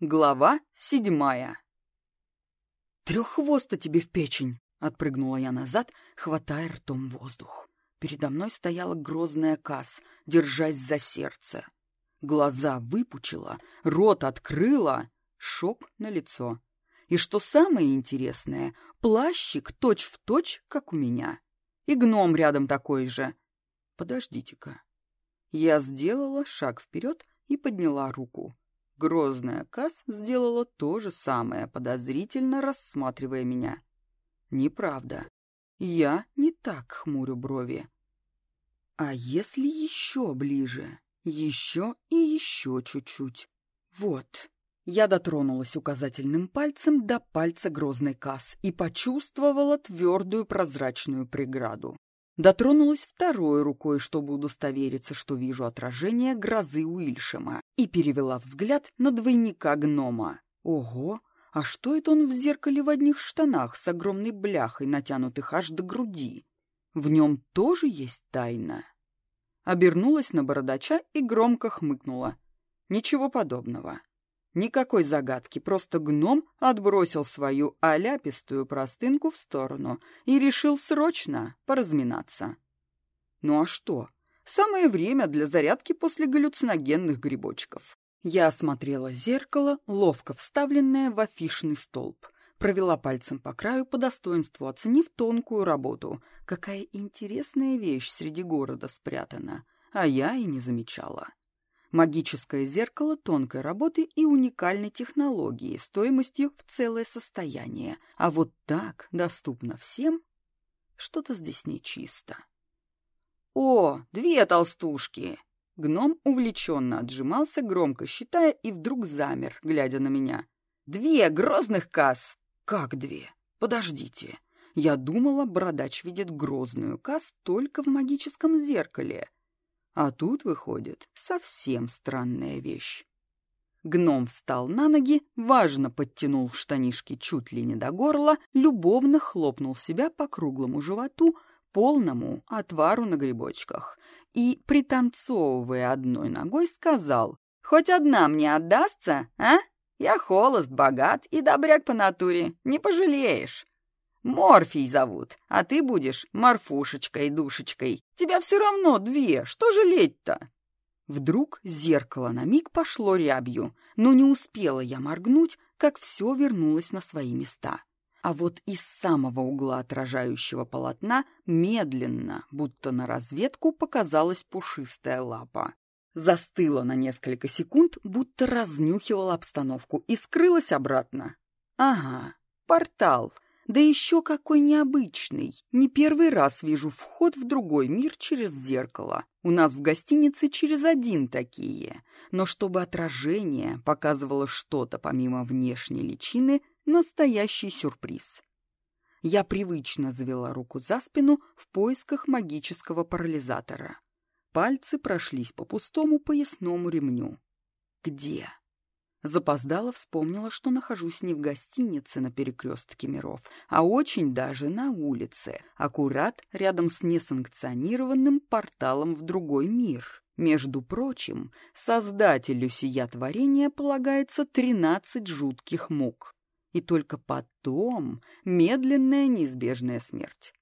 Глава седьмая. «Треххвоста тебе в печень!» — отпрыгнула я назад, хватая ртом воздух. Передо мной стояла грозная Касс, держась за сердце. Глаза выпучила, рот открыла, шок на лицо. И что самое интересное, плащик точь-в-точь, точь, как у меня. И гном рядом такой же. Подождите-ка. Я сделала шаг вперед и подняла руку. Грозная Касс сделала то же самое, подозрительно рассматривая меня. Неправда. Я не так хмурю брови. А если еще ближе? Еще и еще чуть-чуть. Вот. Я дотронулась указательным пальцем до пальца грозной Касс и почувствовала твердую прозрачную преграду. Дотронулась второй рукой, чтобы удостовериться, что вижу отражение грозы Уильшема, и перевела взгляд на двойника гнома. Ого, а что это он в зеркале в одних штанах с огромной бляхой, натянутых аж до груди? В нем тоже есть тайна. Обернулась на бородача и громко хмыкнула. Ничего подобного. Никакой загадки, просто гном отбросил свою оляпистую простынку в сторону и решил срочно поразминаться. Ну а что? Самое время для зарядки после галлюциногенных грибочков. Я осмотрела зеркало, ловко вставленное в афишный столб. Провела пальцем по краю по достоинству, оценив тонкую работу. Какая интересная вещь среди города спрятана. А я и не замечала. Магическое зеркало тонкой работы и уникальной технологии стоимостью в целое состояние. А вот так доступно всем? Что-то здесь нечисто. «О, две толстушки!» Гном увлеченно отжимался, громко считая, и вдруг замер, глядя на меня. «Две грозных касс!» «Как две? Подождите!» Я думала, бородач видит грозную касс только в магическом зеркале. А тут, выходит, совсем странная вещь. Гном встал на ноги, важно подтянул штанишки чуть ли не до горла, любовно хлопнул себя по круглому животу, полному отвару на грибочках, и, пританцовывая одной ногой, сказал, «Хоть одна мне отдастся, а? Я холост, богат и добряк по натуре, не пожалеешь. Морфий зовут, а ты будешь Марфушечкой-душечкой. Тебя все равно две, что жалеть-то?» Вдруг зеркало на миг пошло рябью, но не успела я моргнуть, как все вернулось на свои места. А вот из самого угла отражающего полотна медленно, будто на разведку, показалась пушистая лапа. Застыла на несколько секунд, будто разнюхивала обстановку и скрылась обратно. «Ага, портал!» Да еще какой необычный. Не первый раз вижу вход в другой мир через зеркало. У нас в гостинице через один такие. Но чтобы отражение показывало что-то помимо внешней личины, настоящий сюрприз. Я привычно завела руку за спину в поисках магического парализатора. Пальцы прошлись по пустому поясному ремню. Где? Запоздала вспомнила, что нахожусь не в гостинице на перекрестке миров, а очень даже на улице, аккурат рядом с несанкционированным порталом в другой мир. Между прочим, создателю сия творения полагается тринадцать жутких мук. И только потом медленная неизбежная смерть.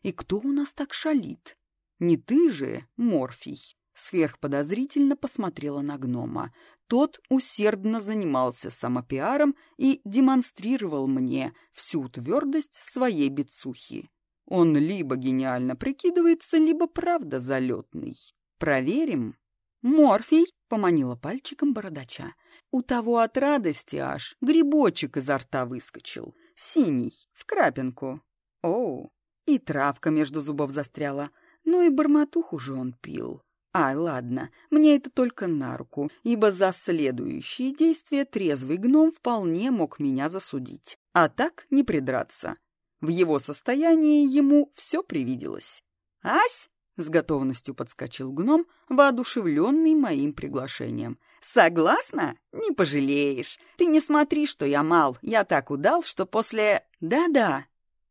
И кто у нас так шалит? Не ты же, Морфий? Сверхподозрительно посмотрела на гнома. Тот усердно занимался самопиаром и демонстрировал мне всю твердость своей бицухи. Он либо гениально прикидывается, либо правда залетный. Проверим. «Морфий!» — поманила пальчиком бородача. У того от радости аж грибочек изо рта выскочил. Синий, в крапинку. Оу! И травка между зубов застряла. Ну и бормотуху же он пил. А, ладно, мне это только на руку, ибо за следующие действия трезвый гном вполне мог меня засудить. А так не придраться. В его состоянии ему все привиделось. «Ась!» — с готовностью подскочил гном, воодушевленный моим приглашением. «Согласна? Не пожалеешь. Ты не смотри, что я мал. Я так удал, что после...» «Да-да»,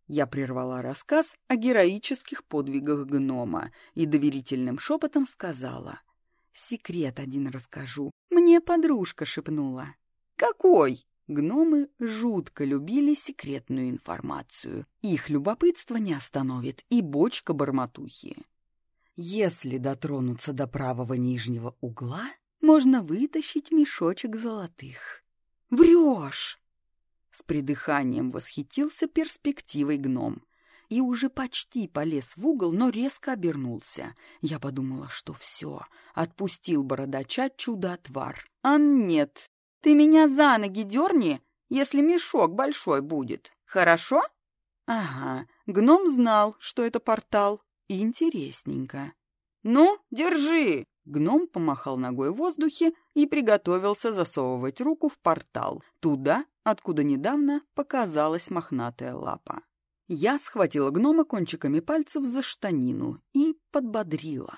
я прервала рассказ о героических подвигах гнома и доверительным шепотом сказала. «Секрет один расскажу. Мне подружка шепнула». Какой? Гномы жутко любили секретную информацию. Их любопытство не остановит и бочка барматухи. Если дотронуться до правого нижнего угла, можно вытащить мешочек золотых. «Врешь!» С придыханием восхитился перспективой гном и уже почти полез в угол, но резко обернулся. Я подумала, что все, отпустил бородача чудо-отвар. А нет, ты меня за ноги дерни, если мешок большой будет. Хорошо? Ага, гном знал, что это портал. Интересненько. Ну, держи! Гном помахал ногой в воздухе и приготовился засовывать руку в портал, туда, откуда недавно показалась мохнатая лапа. Я схватила гнома кончиками пальцев за штанину и подбодрила.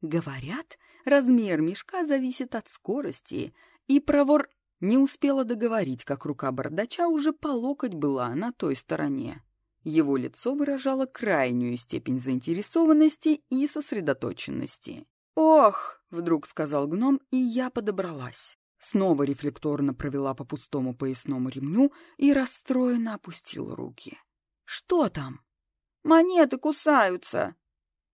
Говорят, размер мешка зависит от скорости, и провор не успела договорить, как рука бардача уже по локоть была на той стороне. Его лицо выражало крайнюю степень заинтересованности и сосредоточенности. «Ох!» — вдруг сказал гном, и я подобралась. Снова рефлекторно провела по пустому поясному ремню и расстроенно опустила руки. «Что там?» «Монеты кусаются!»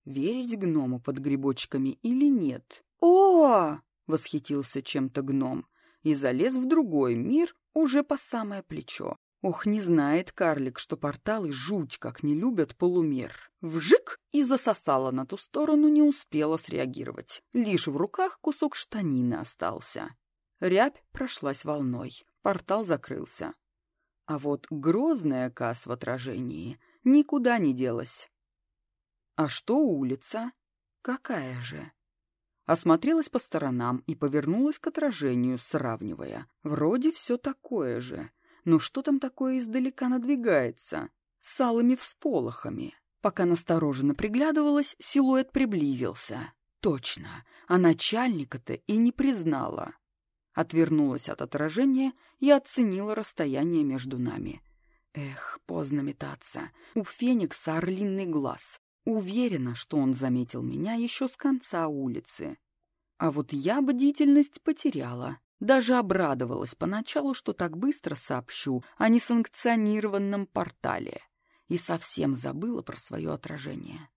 Верить гному под грибочками или нет? «О!» — восхитился чем-то гном и залез в другой мир уже по самое плечо. Ох, не знает карлик, что порталы жуть как не любят полумер. Вжик и засосала на ту сторону, не успела среагировать. Лишь в руках кусок штанины остался. Рябь прошлась волной, портал закрылся. А вот грозная кас в отражении никуда не делась. А что улица? Какая же? осмотрелась по сторонам и повернулась к отражению, сравнивая. Вроде все такое же, но что там такое издалека надвигается? С алыми всполохами. Пока настороженно приглядывалась, силуэт приблизился. Точно, а начальника-то и не признала. Отвернулась от отражения и оценила расстояние между нами. Эх, поздно метаться. У Феникса орлиный глаз. Уверена, что он заметил меня еще с конца улицы. А вот я бдительность потеряла. Даже обрадовалась поначалу, что так быстро сообщу о несанкционированном портале. И совсем забыла про свое отражение.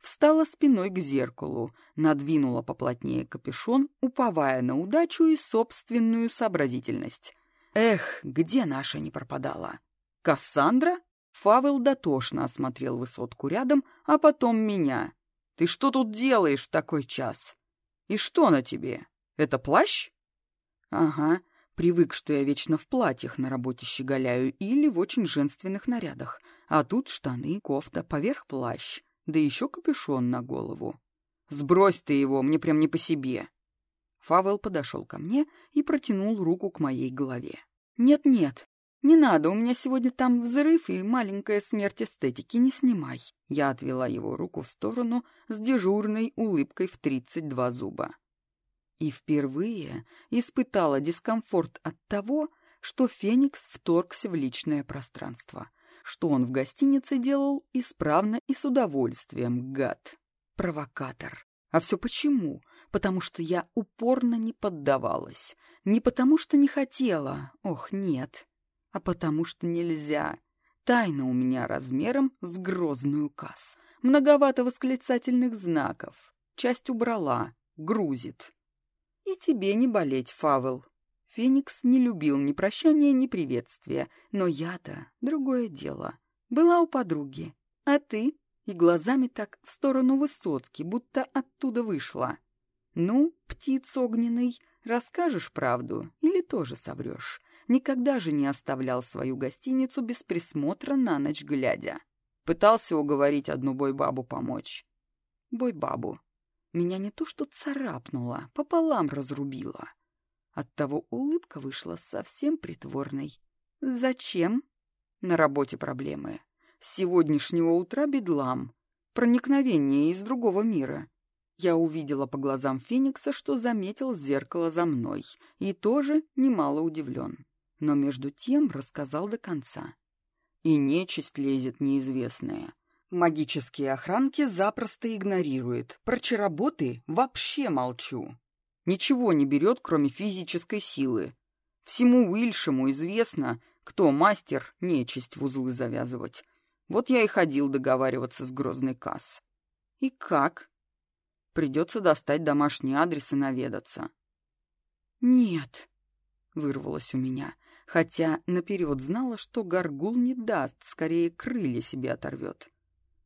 Встала спиной к зеркалу, надвинула поплотнее капюшон, уповая на удачу и собственную сообразительность. Эх, где наша не пропадала? Кассандра? Фавел дотошно осмотрел высотку рядом, а потом меня. «Ты что тут делаешь в такой час? И что на тебе? Это плащ?» «Ага, привык, что я вечно в платьях на работе щеголяю или в очень женственных нарядах, а тут штаны, кофта, поверх плащ, да еще капюшон на голову. Сбрось ты его, мне прям не по себе». Фавел подошел ко мне и протянул руку к моей голове. «Нет-нет, «Не надо, у меня сегодня там взрыв и маленькая смерть эстетики, не снимай». Я отвела его руку в сторону с дежурной улыбкой в тридцать два зуба. И впервые испытала дискомфорт от того, что Феникс вторгся в личное пространство, что он в гостинице делал исправно и с удовольствием, гад. Провокатор. А все почему? Потому что я упорно не поддавалась. Не потому что не хотела. Ох, нет а потому что нельзя. Тайна у меня размером с грозную касс. Многовато восклицательных знаков. Часть убрала, грузит. И тебе не болеть, Фавел. Феникс не любил ни прощания, ни приветствия, но я-то другое дело. Была у подруги. А ты? И глазами так в сторону высотки, будто оттуда вышла. Ну, птиц огненный, расскажешь правду или тоже соврешь? никогда же не оставлял свою гостиницу без присмотра на ночь глядя. Пытался уговорить одну бойбабу помочь. Бойбабу. Меня не то что царапнула, пополам разрубила. Оттого улыбка вышла совсем притворной. «Зачем?» «На работе проблемы. С сегодняшнего утра бедлам. Проникновение из другого мира. Я увидела по глазам Феникса, что заметил зеркало за мной, и тоже немало удивлен но между тем рассказал до конца. И нечисть лезет неизвестная. Магические охранки запросто игнорирует. Про чароботы вообще молчу. Ничего не берет, кроме физической силы. Всему Уильшему известно, кто мастер нечисть в узлы завязывать. Вот я и ходил договариваться с грозной касс. И как? Придется достать домашний адрес и наведаться. Нет, вырвалось у меня, хотя наперед знала, что горгул не даст, скорее крылья себе оторвет.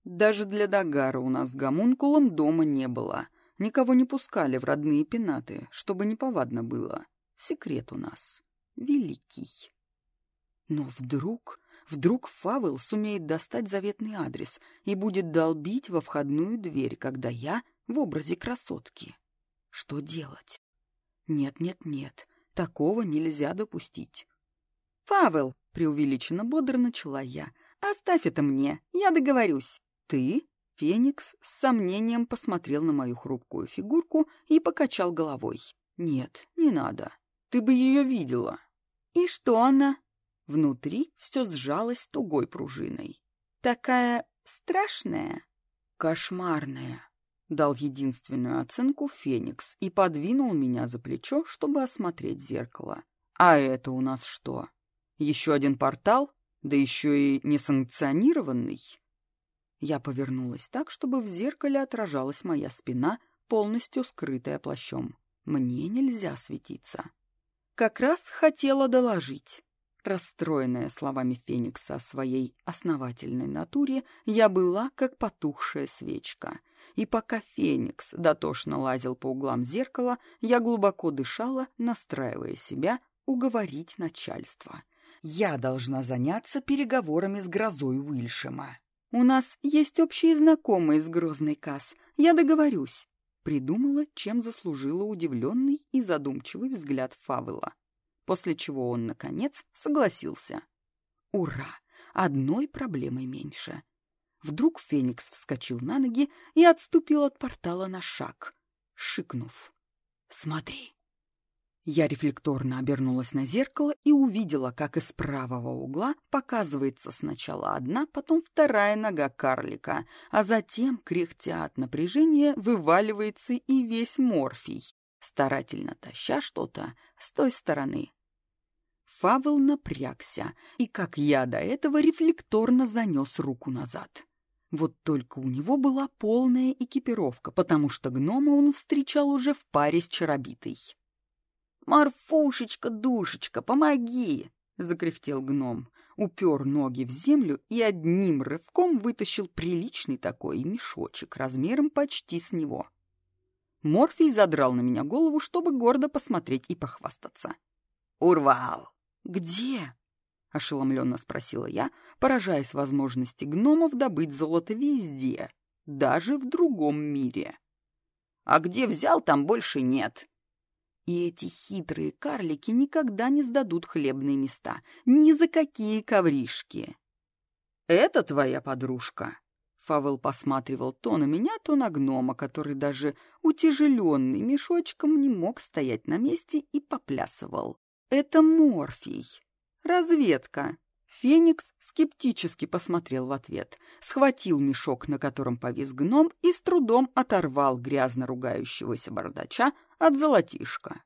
Даже для Дагара у нас с гомункулом дома не было. Никого не пускали в родные пенаты, чтобы неповадно было. Секрет у нас великий. Но вдруг, вдруг Фавел сумеет достать заветный адрес и будет долбить во входную дверь, когда я в образе красотки. Что делать? Нет, нет, нет, такого нельзя допустить. «Фавел!» — преувеличенно бодро начала я. «Оставь это мне, я договорюсь». «Ты?» — Феникс с сомнением посмотрел на мою хрупкую фигурку и покачал головой. «Нет, не надо. Ты бы ее видела». «И что она?» Внутри все сжалось тугой пружиной. «Такая страшная?» «Кошмарная», — дал единственную оценку Феникс и подвинул меня за плечо, чтобы осмотреть зеркало. «А это у нас что? Еще один портал? Да еще и несанкционированный?» Я повернулась так, чтобы в зеркале отражалась моя спина, полностью скрытая плащом. Мне нельзя светиться. Как раз хотела доложить. Расстроенная словами Феникса о своей основательной натуре, я была как потухшая свечка. И пока Феникс дотошно лазил по углам зеркала, я глубоко дышала, настраивая себя уговорить начальство. Я должна заняться переговорами с грозой Уильшема. У нас есть общие знакомые с грозной Касс. Я договорюсь. Придумала, чем заслужила удивленный и задумчивый взгляд Фавела после чего он, наконец, согласился. Ура! Одной проблемой меньше. Вдруг Феникс вскочил на ноги и отступил от портала на шаг, шикнув. «Смотри!» Я рефлекторно обернулась на зеркало и увидела, как из правого угла показывается сначала одна, потом вторая нога карлика, а затем, кряхтя от напряжения, вываливается и весь морфий, старательно таща что-то с той стороны. Фавел напрягся и, как я до этого, рефлекторно занес руку назад. Вот только у него была полная экипировка, потому что гнома он встречал уже в паре с чаробитой. «Марфушечка, душечка, помоги!» — закряхтел гном, упер ноги в землю и одним рывком вытащил приличный такой мешочек размером почти с него. Морфий задрал на меня голову, чтобы гордо посмотреть и похвастаться. «Урвал!» «Где?» — ошеломленно спросила я, поражаясь возможности гномов добыть золото везде, даже в другом мире. «А где взял, там больше нет». И эти хитрые карлики никогда не сдадут хлебные места, ни за какие ковришки. «Это твоя подружка?» Фавел посматривал то на меня, то на гнома, который даже утяжеленный мешочком не мог стоять на месте и поплясывал. Это Морфий. Разведка. Феникс скептически посмотрел в ответ, схватил мешок, на котором повис гном, и с трудом оторвал грязно ругающегося бардача от золотишка.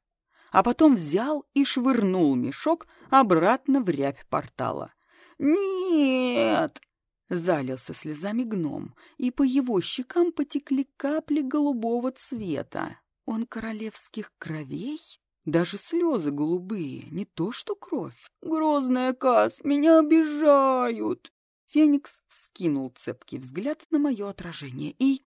А потом взял и швырнул мешок обратно в рябь портала. «Нет!» — залился слезами гном, и по его щекам потекли капли голубого цвета. «Он королевских кровей?» Даже слезы голубые, не то что кровь. «Грозная Кас, меня обижают!» Феникс вскинул цепкий взгляд на мое отражение и